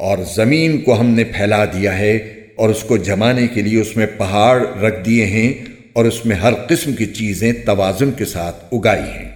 اور زمین کو ہم نے پھیلا دیا ہے اور اس کو جمانے کے لیے اس میں پہاڑ رکھ دیے ہیں اور اس میں ہر قسم کی چیزیں توازن کے ساتھ اگائی ہیں۔